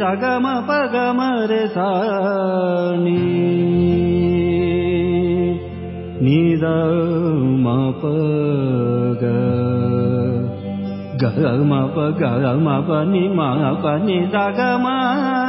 sa ga ma pa ga ma re sa ni ni da ma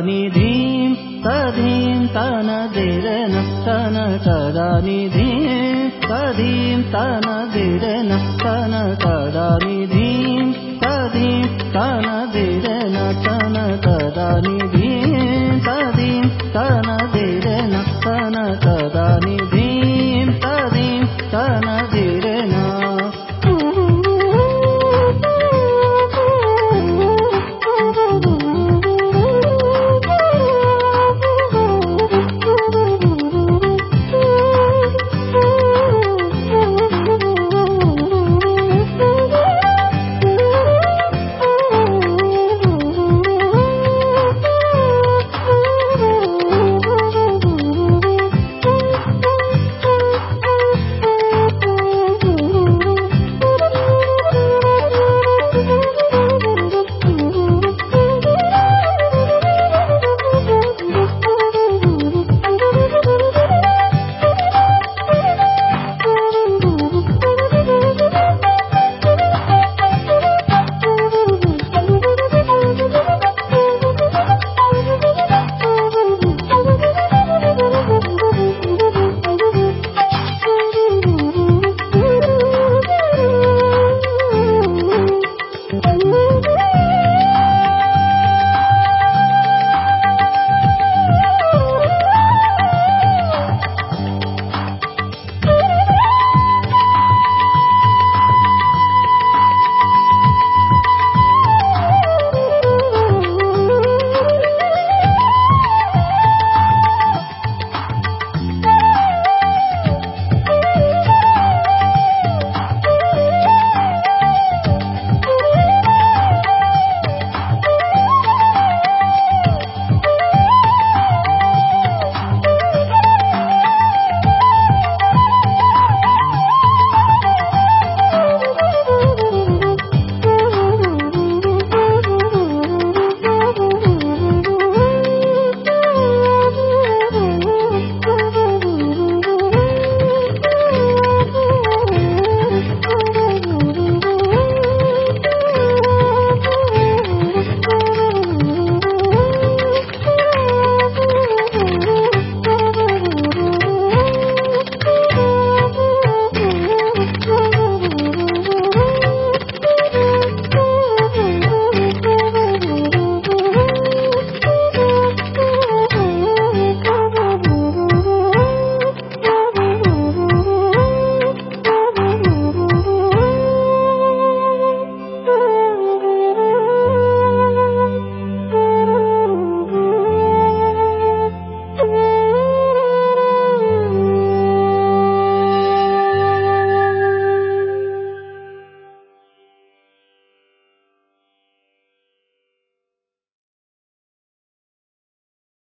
तधिं तनदिरन तन तदनिधिं तधिं तनदिरन तन तदनिधिं तधिं तनदिरन तन तदनिधिं